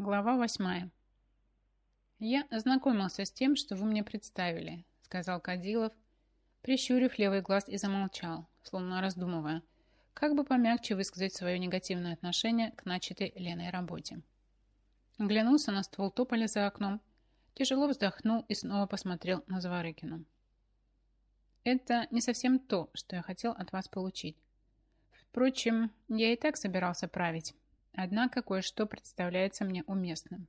Глава восьмая. «Я ознакомился с тем, что вы мне представили», — сказал Кадилов, прищурив левый глаз и замолчал, словно раздумывая, как бы помягче высказать свое негативное отношение к начатой Леной работе. Оглянулся на ствол тополя за окном, тяжело вздохнул и снова посмотрел на Заворыкину. «Это не совсем то, что я хотел от вас получить. Впрочем, я и так собирался править, однако кое-что представляется мне уместным.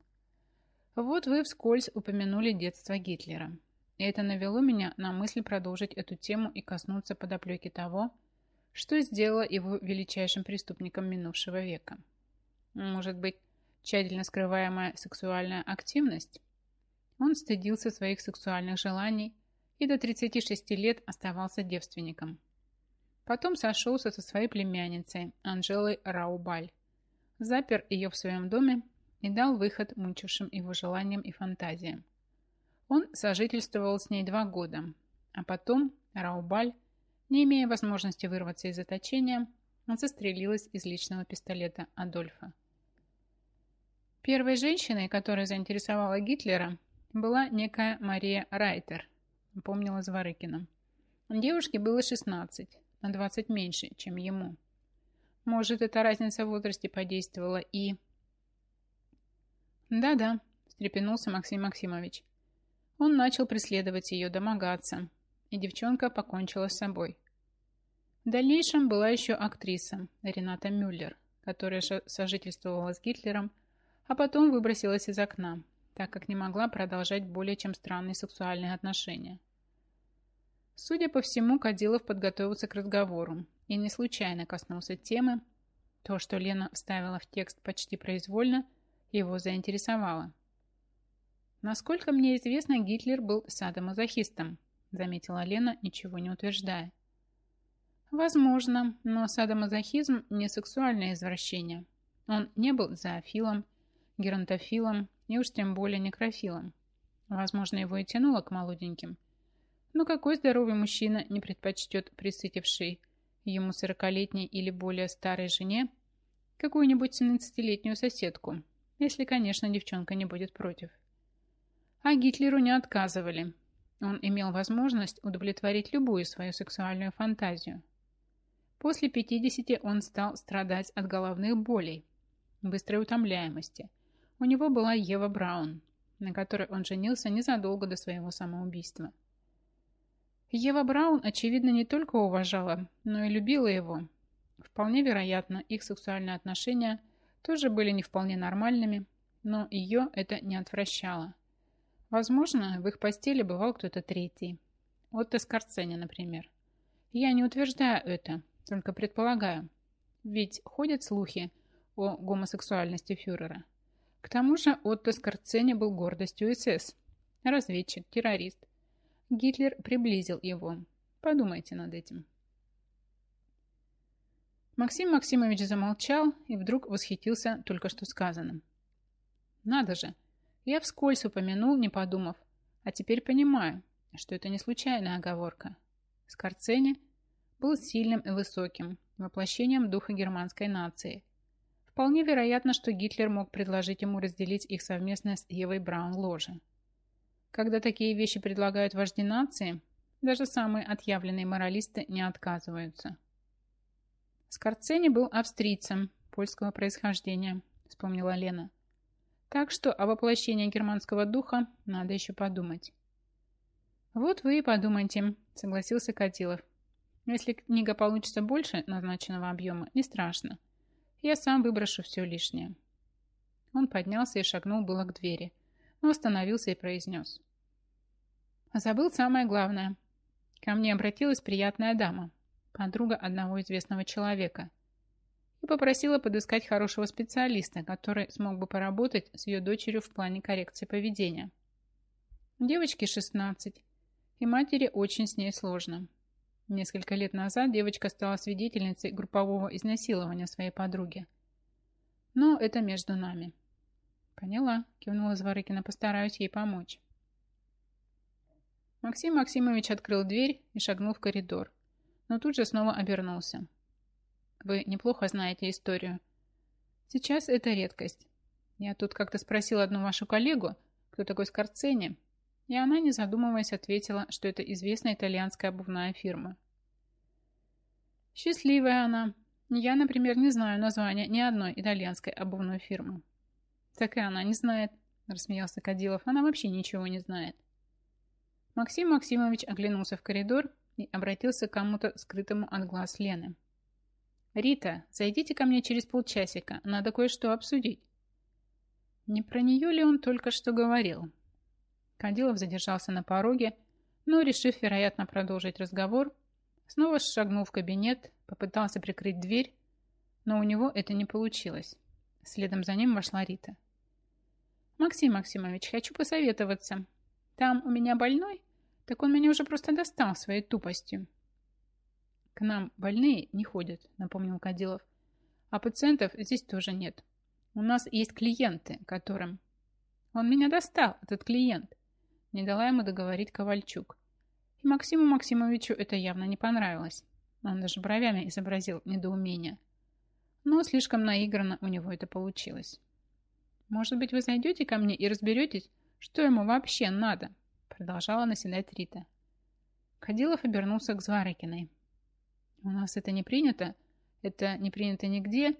Вот вы вскользь упомянули детство Гитлера, и это навело меня на мысль продолжить эту тему и коснуться подоплеки того, что сделало его величайшим преступником минувшего века. Может быть, тщательно скрываемая сексуальная активность? Он стыдился своих сексуальных желаний и до 36 лет оставался девственником. Потом сошелся со своей племянницей Анжелой Раубаль, запер ее в своем доме и дал выход мучившим его желаниям и фантазиям. Он сожительствовал с ней два года, а потом Раубаль, не имея возможности вырваться из заточения, застрелилась из личного пистолета Адольфа. Первой женщиной, которая заинтересовала Гитлера, была некая Мария Райтер, помнила Зворыкина. Девушке было 16, на 20 меньше, чем ему. Может, эта разница в возрасте подействовала и... Да-да, встрепенулся Максим Максимович. Он начал преследовать ее, домогаться, и девчонка покончила с собой. В дальнейшем была еще актриса Рената Мюллер, которая сожительствовала с Гитлером, а потом выбросилась из окна, так как не могла продолжать более чем странные сексуальные отношения. Судя по всему, Кадилов подготовился к разговору и не случайно коснулся темы. То, что Лена вставила в текст почти произвольно, его заинтересовало. «Насколько мне известно, Гитлер был садомазохистом», заметила Лена, ничего не утверждая. «Возможно, но садомазохизм не сексуальное извращение. Он не был зоофилом, геронтофилом и уж тем более некрофилом. Возможно, его и тянуло к молоденьким. Но какой здоровый мужчина не предпочтет присытивший ему сорокалетней или более старой жене какую-нибудь 17-летнюю соседку, если, конечно, девчонка не будет против. А Гитлеру не отказывали. Он имел возможность удовлетворить любую свою сексуальную фантазию. После 50 он стал страдать от головных болей, быстрой утомляемости – у него была Ева Браун, на которой он женился незадолго до своего самоубийства. Ева Браун, очевидно, не только уважала, но и любила его. Вполне вероятно, их сексуальные отношения тоже были не вполне нормальными, но ее это не отвращало. Возможно, в их постели бывал кто-то третий. Отто Скорцени, например. Я не утверждаю это, только предполагаю. Ведь ходят слухи о гомосексуальности фюрера. К тому же Отто Скорцени был гордостью СС. Разведчик, террорист. Гитлер приблизил его. Подумайте над этим. Максим Максимович замолчал и вдруг восхитился только что сказанным. Надо же, я вскользь упомянул, не подумав, а теперь понимаю, что это не случайная оговорка. Скорцени был сильным и высоким, воплощением духа германской нации – Вполне вероятно, что Гитлер мог предложить ему разделить их совместное с Евой Браун ложе. Когда такие вещи предлагают вожди нации, даже самые отъявленные моралисты не отказываются. Скорцени был австрийцем польского происхождения, вспомнила Лена. Так что о воплощении германского духа надо еще подумать. Вот вы и подумайте, согласился Катилов. Если книга получится больше назначенного объема, не страшно. Я сам выброшу все лишнее. Он поднялся и шагнул было к двери, остановился и произнес. Забыл самое главное. Ко мне обратилась приятная дама, подруга одного известного человека, и попросила подыскать хорошего специалиста, который смог бы поработать с ее дочерью в плане коррекции поведения. Девочке 16, и матери очень с ней сложно. Несколько лет назад девочка стала свидетельницей группового изнасилования своей подруги. Но это между нами. Поняла, кивнула Зворыкина, постараюсь ей помочь. Максим Максимович открыл дверь и шагнул в коридор, но тут же снова обернулся. Вы неплохо знаете историю. Сейчас это редкость. Я тут как-то спросила одну вашу коллегу, кто такой Скорцени, и она, не задумываясь, ответила, что это известная итальянская обувная фирма. Счастливая она. Я, например, не знаю названия ни одной итальянской обувной фирмы. Так и она не знает, рассмеялся Кадилов. Она вообще ничего не знает. Максим Максимович оглянулся в коридор и обратился к кому-то скрытому от глаз Лены. «Рита, зайдите ко мне через полчасика, надо кое-что обсудить». Не про нее ли он только что говорил? Кадилов задержался на пороге, но, решив, вероятно, продолжить разговор, снова шагнул в кабинет, попытался прикрыть дверь, но у него это не получилось. Следом за ним вошла Рита. «Максим Максимович, хочу посоветоваться. Там у меня больной, так он меня уже просто достал своей тупостью». «К нам больные не ходят», — напомнил Кадилов. «А пациентов здесь тоже нет. У нас есть клиенты, которым...» «Он меня достал, этот клиент», — не дала ему договорить Ковальчук. И Максиму Максимовичу это явно не понравилось. Он даже бровями изобразил недоумение. Но слишком наигранно у него это получилось. «Может быть, вы зайдете ко мне и разберетесь, что ему вообще надо?» Продолжала наседать Рита. Кадилов обернулся к Зварыкиной. «У нас это не принято, это не принято нигде,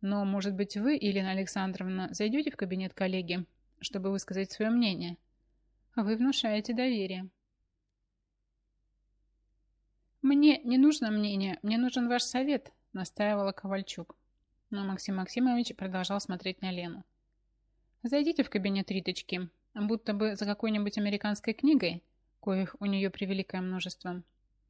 но, может быть, вы, Елена Александровна, зайдете в кабинет коллеги, чтобы высказать свое мнение? Вы внушаете доверие». «Мне не нужно мнение, мне нужен ваш совет», настаивала Ковальчук. Но Максим Максимович продолжал смотреть на Лену. «Зайдите в кабинет Риточки, будто бы за какой-нибудь американской книгой, коих у нее превеликое множество.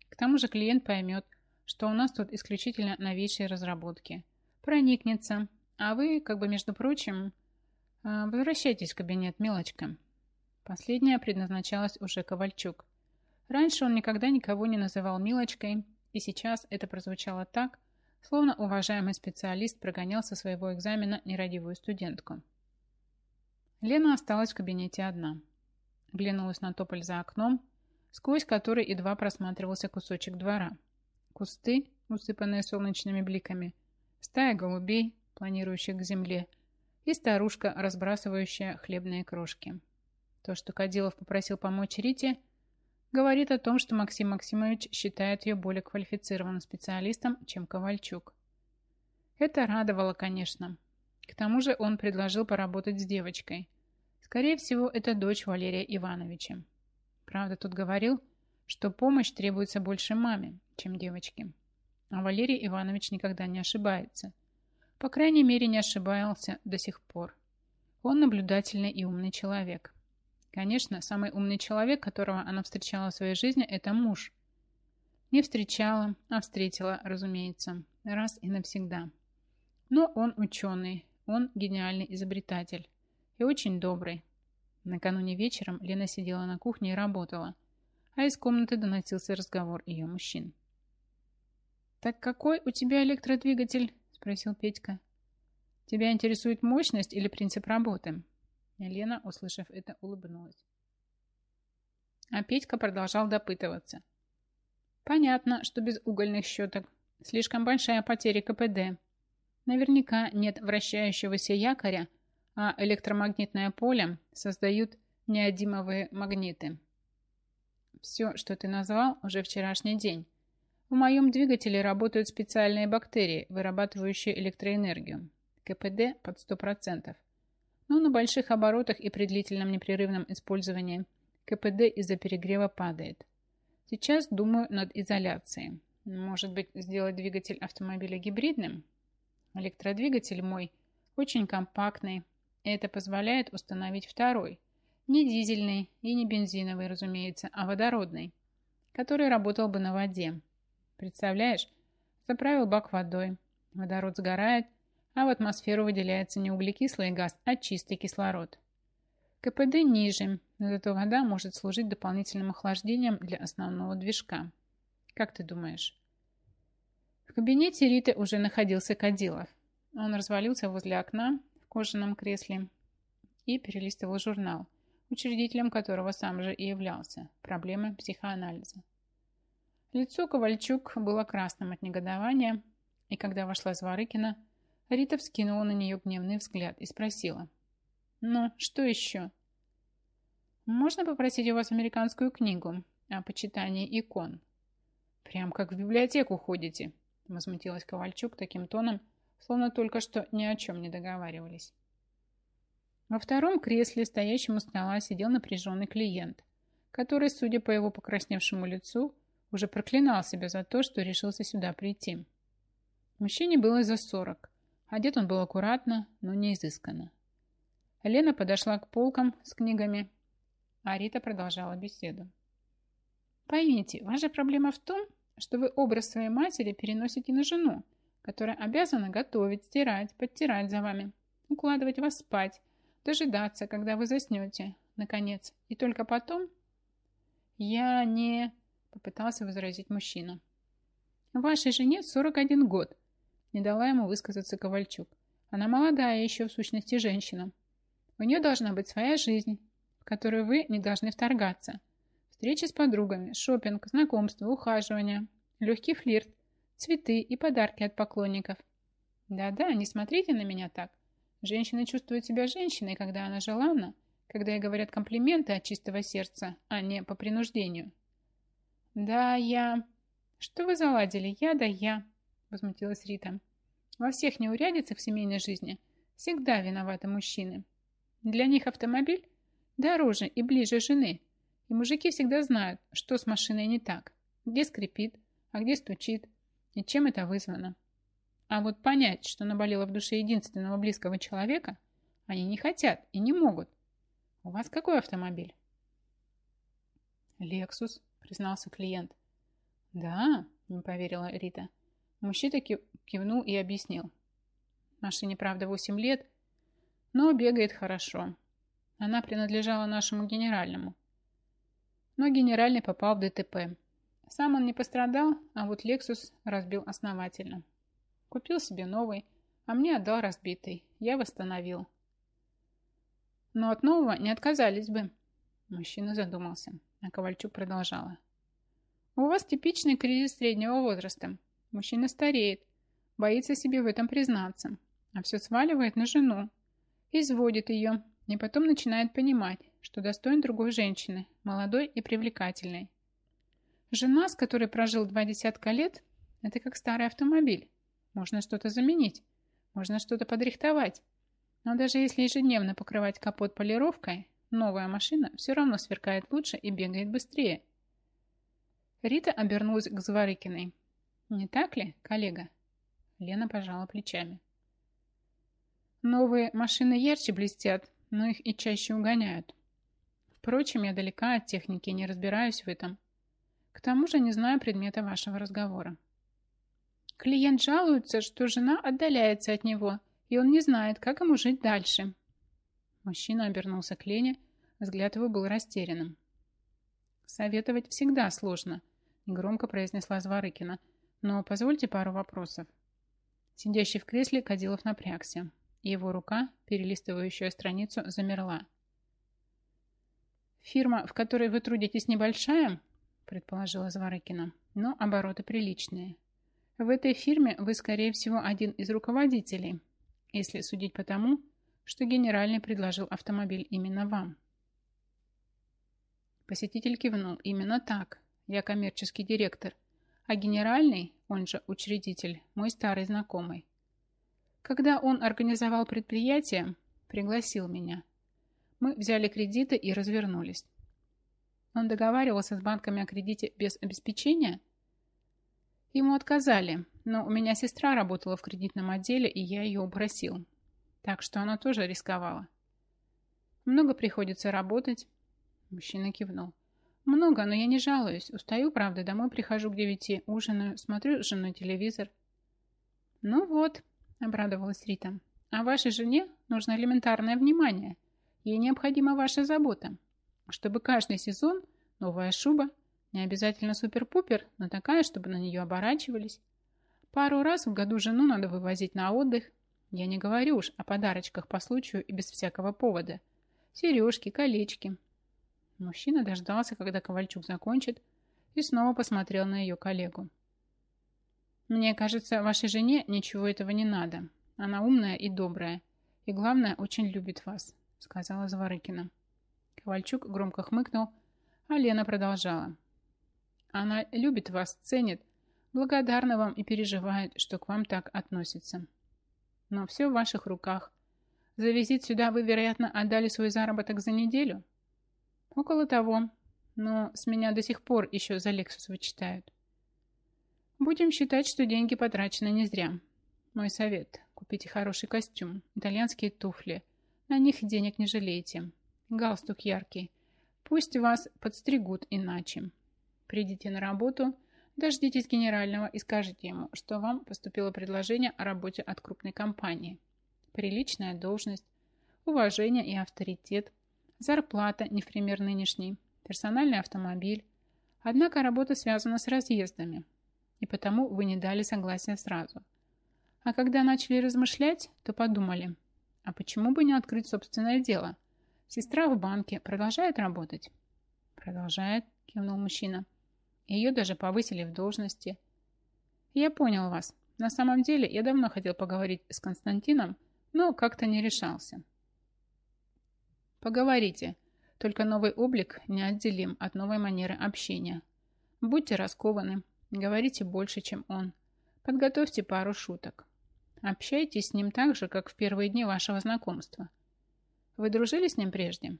К тому же клиент поймет, что у нас тут исключительно новейшие разработки. Проникнется. А вы, как бы между прочим, а, возвращайтесь в кабинет, милочка». Последняя предназначалась уже Ковальчук. Раньше он никогда никого не называл милочкой, и сейчас это прозвучало так, словно уважаемый специалист прогонял со своего экзамена нерадивую студентку. Лена осталась в кабинете одна. Глянулась на тополь за окном, сквозь который едва просматривался кусочек двора. Кусты, усыпанные солнечными бликами, стая голубей, планирующих к земле, и старушка, разбрасывающая хлебные крошки. То, что Кадилов попросил помочь Рите, говорит о том, что Максим Максимович считает ее более квалифицированным специалистом, чем Ковальчук. Это радовало, конечно. К тому же он предложил поработать с девочкой. Скорее всего, это дочь Валерия Ивановича. Правда, тут говорил, что помощь требуется больше маме, чем девочке. А Валерий Иванович никогда не ошибается. По крайней мере, не ошибался до сих пор. Он наблюдательный и умный человек. Конечно, самый умный человек, которого она встречала в своей жизни, это муж. Не встречала, а встретила, разумеется, раз и навсегда. Но он ученый, он гениальный изобретатель и очень добрый. Накануне вечером Лена сидела на кухне и работала, а из комнаты доносился разговор ее мужчин. «Так какой у тебя электродвигатель?» – спросил Петька. «Тебя интересует мощность или принцип работы?» Лена, услышав это, улыбнулась. А Петька продолжал допытываться. Понятно, что без угольных щеток. Слишком большая потеря КПД. Наверняка нет вращающегося якоря, а электромагнитное поле создают неодимовые магниты. Все, что ты назвал, уже вчерашний день. В моем двигателе работают специальные бактерии, вырабатывающие электроэнергию. КПД под 100% но на больших оборотах и при длительном непрерывном использовании КПД из-за перегрева падает. Сейчас думаю над изоляцией. Может быть, сделать двигатель автомобиля гибридным? Электродвигатель мой очень компактный, это позволяет установить второй, не дизельный и не бензиновый, разумеется, а водородный, который работал бы на воде. Представляешь, заправил бак водой, водород сгорает, а в атмосферу выделяется не углекислый газ, а чистый кислород. КПД ниже, но зато вода может служить дополнительным охлаждением для основного движка. Как ты думаешь? В кабинете Риты уже находился Кадилов. Он развалился возле окна в кожаном кресле и перелистывал журнал, учредителем которого сам же и являлся «Проблемы психоанализа». Лицо Ковальчук было красным от негодования, и когда вошла Зворыкина, Рита вскинула на нее гневный взгляд и спросила. Ну, что еще? Можно попросить у вас американскую книгу о почитании икон? Прям как в библиотеку ходите, возмутилась Ковальчук таким тоном, словно только что ни о чем не договаривались. Во втором кресле, стоящем у стола, сидел напряженный клиент, который, судя по его покрасневшему лицу, уже проклинал себя за то, что решился сюда прийти. Мужчине было за сорок. Одет он был аккуратно, но не изысканно. Лена подошла к полкам с книгами, а Рита продолжала беседу. «Поймите, ваша проблема в том, что вы образ своей матери переносите на жену, которая обязана готовить, стирать, подтирать за вами, укладывать вас спать, дожидаться, когда вы заснете, наконец, и только потом...» «Я не...» — попытался возразить мужчина. «Вашей жене 41 год», — не дала ему высказаться Ковальчук. «Она молодая еще, в сущности, женщина. У нее должна быть своя жизнь, в которую вы не должны вторгаться. Встречи с подругами, шопинг, знакомства, ухаживания, легкий флирт, цветы и подарки от поклонников. Да-да, не смотрите на меня так. Женщина чувствует себя женщиной, когда она желанна, когда ей говорят комплименты от чистого сердца, а не по принуждению. «Да, я...» «Что вы заладили? Я да я», — возмутилась Рита. «Во всех неурядицах в семейной жизни всегда виноваты мужчины. Для них автомобиль дороже и ближе жены, и мужики всегда знают, что с машиной не так, где скрипит, а где стучит, и чем это вызвано. А вот понять, что наболело в душе единственного близкого человека, они не хотят и не могут. У вас какой автомобиль? «Лексус», — признался клиент. «Да?» — не поверила Рита. Мужчина кивнул и объяснил. Машине, правда, 8 лет, но бегает хорошо. Она принадлежала нашему генеральному. Но генеральный попал в ДТП. Сам он не пострадал, а вот Лексус разбил основательно. Купил себе новый, а мне отдал разбитый. Я восстановил. Но от нового не отказались бы. Мужчина задумался, а Ковальчук продолжала. У вас типичный кризис среднего возраста. Мужчина стареет, боится себе в этом признаться, а все сваливает на жену. Изводит ее, и потом начинает понимать, что достоин другой женщины, молодой и привлекательной. Жена, с которой прожил два десятка лет, это как старый автомобиль. Можно что-то заменить, можно что-то подрихтовать. Но даже если ежедневно покрывать капот полировкой, новая машина все равно сверкает лучше и бегает быстрее. Рита обернулась к Зворыкиной. «Не так ли, коллега?» Лена пожала плечами. «Новые машины ярче блестят, но их и чаще угоняют. Впрочем, я далека от техники и не разбираюсь в этом. К тому же не знаю предмета вашего разговора. Клиент жалуется, что жена отдаляется от него, и он не знает, как ему жить дальше. Мужчина обернулся к Лене, взгляд его был растерянным. «Советовать всегда сложно», — громко произнесла Зворыкина. «Но позвольте пару вопросов». Сидящий в кресле Кадилов напрягся. Его рука, перелистывающая страницу, замерла. «Фирма, в которой вы трудитесь, небольшая?» предположила Зворыкина. «Но обороты приличные. В этой фирме вы, скорее всего, один из руководителей, если судить по тому, что генеральный предложил автомобиль именно вам». Посетитель кивнул. «Именно так. Я коммерческий директор. А генеральный, он же учредитель, мой старый знакомый. Когда он организовал предприятие, пригласил меня. Мы взяли кредиты и развернулись. Он договаривался с банками о кредите без обеспечения? Ему отказали, но у меня сестра работала в кредитном отделе, и я ее упросил. Так что она тоже рисковала. Много приходится работать. Мужчина кивнул. Много, но я не жалуюсь. Устаю, правда, домой прихожу к девяти, ужинаю, смотрю с женой телевизор. Ну вот, – обрадовалась Рита. «А вашей жене нужно элементарное внимание. Ей необходима ваша забота. Чтобы каждый сезон новая шуба, не обязательно супер-пупер, но такая, чтобы на нее оборачивались. Пару раз в году жену надо вывозить на отдых. Я не говорю уж о подарочках по случаю и без всякого повода. Сережки, колечки». Мужчина дождался, когда Ковальчук закончит, и снова посмотрел на ее коллегу. Мне кажется, вашей жене ничего этого не надо. Она умная и добрая. И главное, очень любит вас. сказала Зворыкина. Ковальчук громко хмыкнул, а Лена продолжала. Она любит вас, ценит, благодарна вам и переживает, что к вам так относится. Но все в ваших руках. За визит сюда вы, вероятно, отдали свой заработок за неделю? Около того. Но с меня до сих пор еще за Лексус вычитают. Будем считать, что деньги потрачены не зря. Мой совет. Купите хороший костюм, итальянские туфли. На них денег не жалейте. Галстук яркий. Пусть вас подстригут иначе. Придите на работу, дождитесь генерального и скажите ему, что вам поступило предложение о работе от крупной компании. Приличная должность, уважение и авторитет, зарплата не в пример нынешний, персональный автомобиль. Однако работа связана с разъездами, и потому вы не дали согласия сразу. А когда начали размышлять, то подумали, а почему бы не открыть собственное дело? Сестра в банке продолжает работать? Продолжает, кивнул мужчина. Ее даже повысили в должности. Я понял вас. На самом деле, я давно хотел поговорить с Константином, но как-то не решался. Поговорите. Только новый облик неотделим от новой манеры общения. Будьте раскованы, говорите больше, чем он. Подготовьте пару шуток. Общайтесь с ним так же, как в первые дни вашего знакомства. Вы дружили с ним прежде?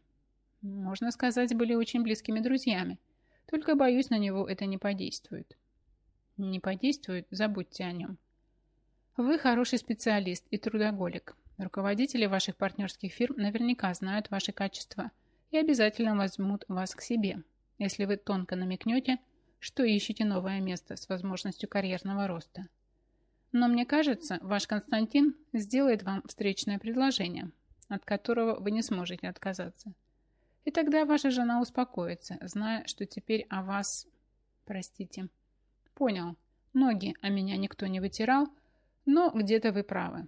Можно сказать, были очень близкими друзьями. Только, боюсь, на него это не подействует. Не подействует, забудьте о нем. Вы хороший специалист и трудоголик. Руководители ваших партнерских фирм наверняка знают ваши качества и обязательно возьмут вас к себе, если вы тонко намекнете, что ищете новое место с возможностью карьерного роста. Но мне кажется, ваш Константин сделает вам встречное предложение, от которого вы не сможете отказаться. И тогда ваша жена успокоится, зная, что теперь о вас... Простите. Понял. Ноги о меня никто не вытирал, но где-то вы правы.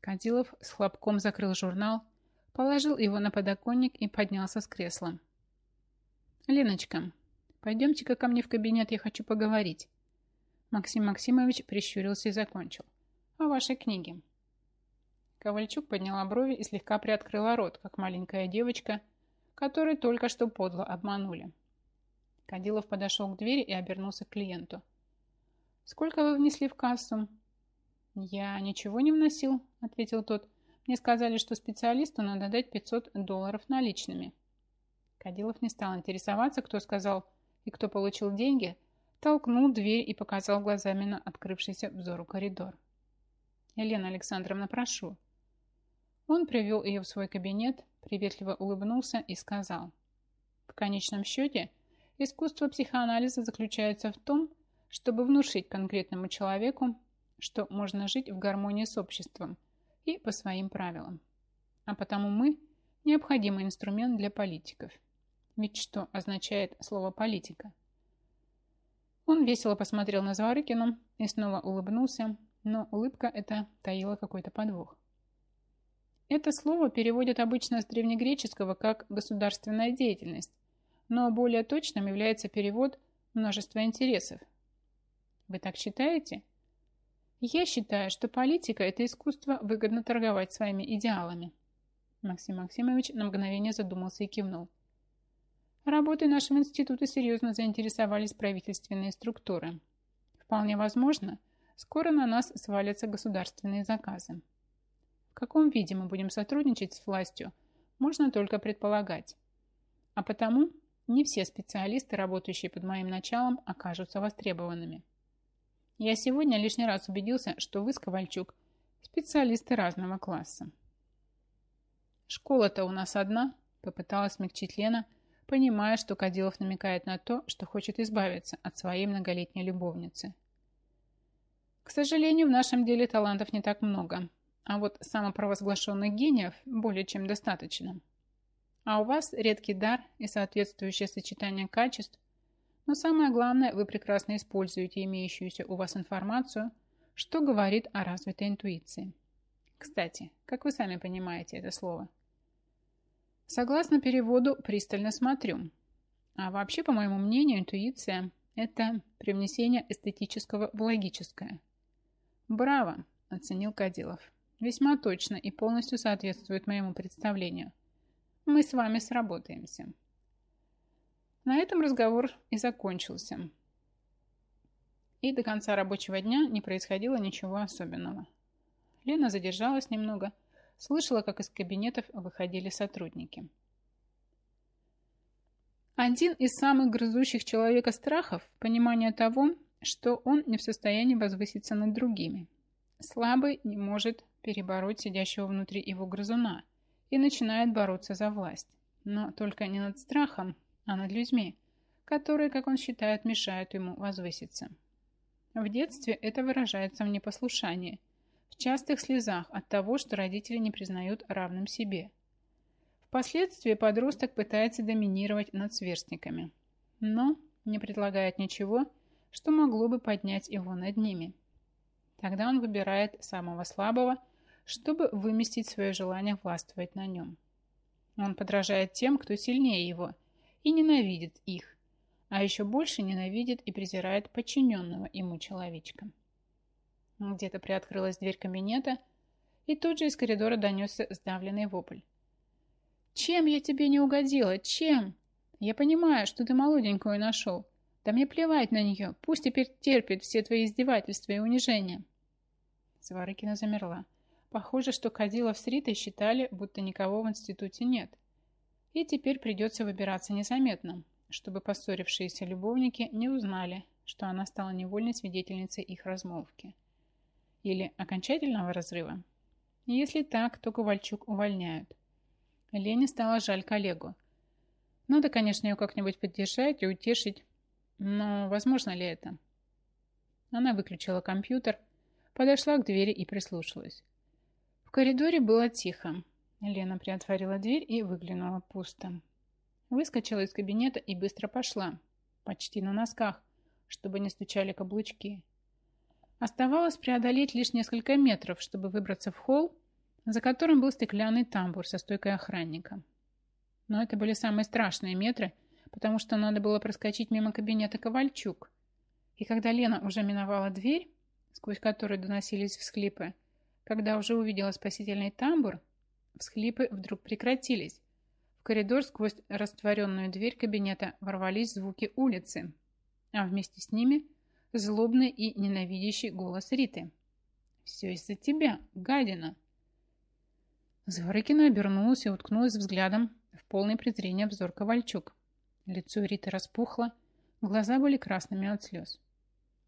Кадилов с хлопком закрыл журнал, положил его на подоконник и поднялся с кресла. «Леночка, пойдемте-ка ко мне в кабинет, я хочу поговорить». Максим Максимович прищурился и закончил. «О вашей книге». Ковальчук подняла брови и слегка приоткрыла рот, как маленькая девочка, который только что подло обманули. Кадилов подошел к двери и обернулся к клиенту. «Сколько вы внесли в кассу?» «Я ничего не вносил», — ответил тот. «Мне сказали, что специалисту надо дать 500 долларов наличными». Кадилов не стал интересоваться, кто сказал и кто получил деньги, толкнул дверь и показал глазами на открывшийся взору коридор. «Елена Александровна, прошу». Он привел ее в свой кабинет, приветливо улыбнулся и сказал. В конечном счете, искусство психоанализа заключается в том, чтобы внушить конкретному человеку, что можно жить в гармонии с обществом и по своим правилам. А потому мы – необходимый инструмент для политиков. Ведь что означает слово «политика»? Он весело посмотрел на Зворыкину и снова улыбнулся, но улыбка эта таила какой-то подвох. Это слово переводят обычно с древнегреческого как «государственная деятельность», но более точным является перевод «множество интересов». Вы так считаете? Я считаю, что политика – это искусство выгодно торговать своими идеалами. Максим Максимович на мгновение задумался и кивнул. Работой нашего института серьезно заинтересовались правительственные структуры. Вполне возможно, скоро на нас свалятся государственные заказы. В каком виде мы будем сотрудничать с властью, можно только предполагать. А потому не все специалисты, работающие под моим началом, окажутся востребованными. Я сегодня лишний раз убедился, что вы, Ковальчук, специалисты разного класса. «Школа-то у нас одна», – попыталась смягчить Лена, понимая, что Кадилов намекает на то, что хочет избавиться от своей многолетней любовницы. «К сожалению, в нашем деле талантов не так много», а вот самопровозглашенных гениев более чем достаточно. А у вас редкий дар и соответствующее сочетание качеств, но самое главное, вы прекрасно используете имеющуюся у вас информацию, что говорит о развитой интуиции. Кстати, как вы сами понимаете это слово? Согласно переводу, пристально смотрю. А вообще, по моему мнению, интуиция – это привнесение эстетического в логическое. Браво, оценил Кадилов. Весьма точно и полностью соответствует моему представлению. Мы с вами сработаемся. На этом разговор и закончился. И до конца рабочего дня не происходило ничего особенного. Лена задержалась немного, слышала, как из кабинетов выходили сотрудники. Один из самых грызущих человека страхов – понимание того, что он не в состоянии возвыситься над другими. Слабый не может перебороть сидящего внутри его грызуна и начинает бороться за власть. Но только не над страхом, а над людьми, которые, как он считает, мешают ему возвыситься. В детстве это выражается в непослушании, в частых слезах от того, что родители не признают равным себе. Впоследствии подросток пытается доминировать над сверстниками, но не предлагает ничего, что могло бы поднять его над ними. Тогда он выбирает самого слабого, чтобы выместить свое желание властвовать на нем. Он подражает тем, кто сильнее его, и ненавидит их, а еще больше ненавидит и презирает подчиненного ему человечка. Где-то приоткрылась дверь кабинета, и тут же из коридора донесся сдавленный вопль. «Чем я тебе не угодила? Чем? Я понимаю, что ты молоденькую нашел. Да мне плевать на нее. Пусть теперь терпит все твои издевательства и унижения». Сварыкина замерла. Похоже, что Кадилов с Ритой считали, будто никого в институте нет. И теперь придется выбираться незаметно, чтобы поссорившиеся любовники не узнали, что она стала невольной свидетельницей их размолвки. Или окончательного разрыва. Если так, то Ковальчук увольняют. Лене стало жаль коллегу. Надо, конечно, ее как-нибудь поддержать и утешить, но возможно ли это? Она выключила компьютер, подошла к двери и прислушалась. В коридоре было тихо. Лена приотворила дверь и выглянула пусто. Выскочила из кабинета и быстро пошла, почти на носках, чтобы не стучали каблучки. Оставалось преодолеть лишь несколько метров, чтобы выбраться в холл, за которым был стеклянный тамбур со стойкой охранника. Но это были самые страшные метры, потому что надо было проскочить мимо кабинета Ковальчук. И когда Лена уже миновала дверь, сквозь которую доносились всхлипы, когда уже увидела спасительный тамбур, Всхлипы вдруг прекратились. В коридор сквозь растворенную дверь кабинета ворвались звуки улицы, а вместе с ними злобный и ненавидящий голос Риты. «Все из-за тебя, гадина!» Зворыкина обернулась и уткнулась взглядом в полный презрения взор Ковальчук. Лицо Риты распухло, глаза были красными от слез.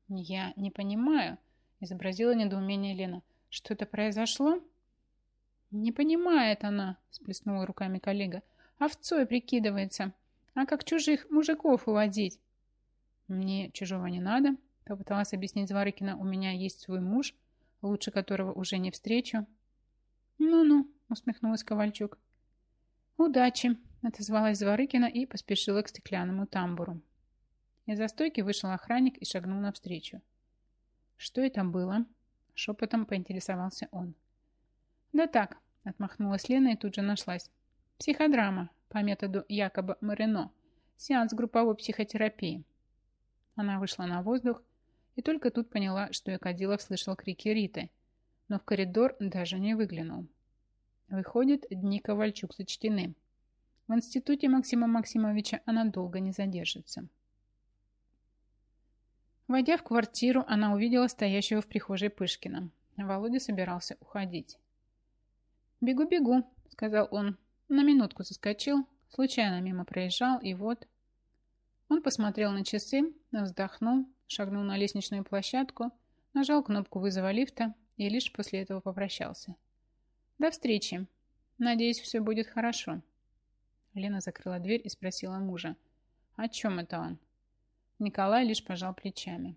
«Я не понимаю», — изобразила недоумение Лена. «Что-то произошло?» «Не понимает она», – сплеснула руками коллега. «Овцой прикидывается. А как чужих мужиков уводить?» «Мне чужого не надо», – попыталась объяснить Зворыкина. «У меня есть свой муж, лучше которого уже не встречу». «Ну-ну», – усмехнулась Ковальчук. «Удачи», – отозвалась Зворыкина и поспешила к стеклянному тамбуру. Из-за стойки вышел охранник и шагнул навстречу. «Что это было?» – шепотом поинтересовался он. «Да так», — отмахнулась Лена и тут же нашлась. «Психодрама по методу якобы Марено. Сеанс групповой психотерапии». Она вышла на воздух и только тут поняла, что Якодилов слышал крики Риты, но в коридор даже не выглянул. Выходит, дни Ковальчук сочтены. В институте Максима Максимовича она долго не задержится. Войдя в квартиру, она увидела стоящего в прихожей Пышкина. Володя собирался уходить. «Бегу-бегу», — сказал он. На минутку заскочил, случайно мимо проезжал, и вот... Он посмотрел на часы, вздохнул, шагнул на лестничную площадку, нажал кнопку вызова лифта и лишь после этого попрощался. «До встречи. Надеюсь, все будет хорошо». Лена закрыла дверь и спросила мужа. «О чем это он?» Николай лишь пожал плечами.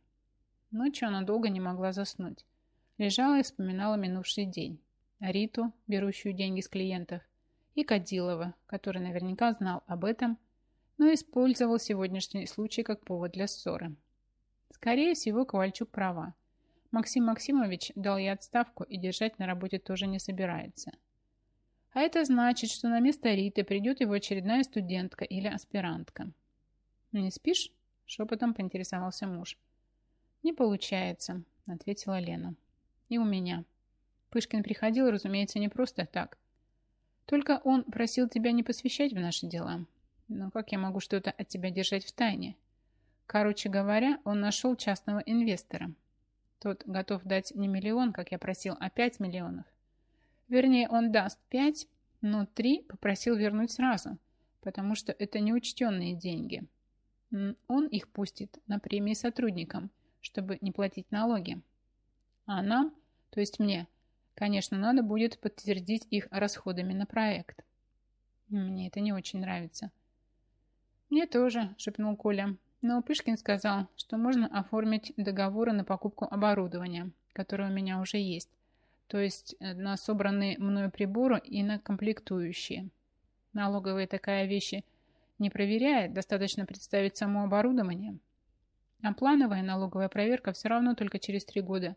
Ночью она долго не могла заснуть. Лежала и вспоминала минувший день. Риту, берущую деньги с клиентов, и Кадилова, который наверняка знал об этом, но использовал сегодняшний случай как повод для ссоры. Скорее всего, Ковальчук права. Максим Максимович дал ей отставку и держать на работе тоже не собирается. А это значит, что на место Риты придет его очередная студентка или аспирантка. «Не спишь?» – шепотом поинтересовался муж. «Не получается», – ответила Лена. «И у меня». Пышкин приходил, разумеется, не просто так. Только он просил тебя не посвящать в наши дела. Но как я могу что-то от тебя держать в тайне? Короче говоря, он нашел частного инвестора. Тот готов дать не миллион, как я просил, а пять миллионов. Вернее, он даст пять, но три попросил вернуть сразу, потому что это неучтенные деньги. Он их пустит на премии сотрудникам, чтобы не платить налоги. А нам, то есть мне, конечно, надо будет подтвердить их расходами на проект. Мне это не очень нравится. Мне тоже, шепнул Коля. Но Пышкин сказал, что можно оформить договоры на покупку оборудования, которое у меня уже есть, то есть э, на собранные мною приборы и на комплектующие. Налоговая такая вещи не проверяет, достаточно представить само оборудование. А плановая налоговая проверка все равно только через три года.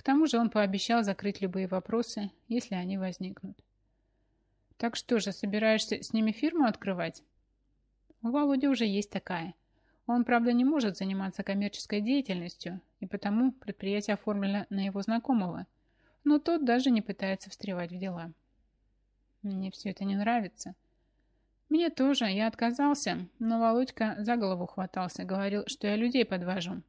К тому же он пообещал закрыть любые вопросы, если они возникнут. Так что же, собираешься с ними фирму открывать? У Володи уже есть такая. Он, правда, не может заниматься коммерческой деятельностью, и потому предприятие оформлено на его знакомого, но тот даже не пытается встревать в дела. Мне все это не нравится. Мне тоже, я отказался, но Володька за голову хватался, говорил, что я людей подвожу.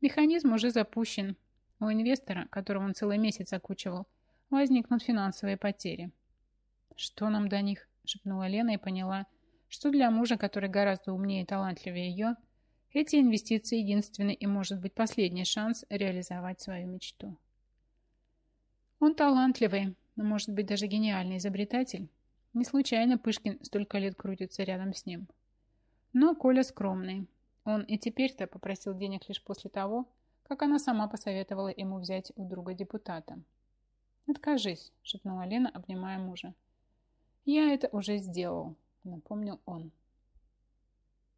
Механизм уже запущен. У инвестора, которого он целый месяц окучивал, возникнут финансовые потери. «Что нам до них?» – шепнула Лена и поняла, что для мужа, который гораздо умнее и талантливее ее, эти инвестиции единственный и, может быть, последний шанс реализовать свою мечту. Он талантливый, но, может быть, даже гениальный изобретатель, не случайно Пышкин столько лет крутится рядом с ним. Но Коля скромный. Он и теперь-то попросил денег лишь после того, как она сама посоветовала ему взять у друга депутата. «Откажись», — шепнула Лена, обнимая мужа. «Я это уже сделал», — напомнил он.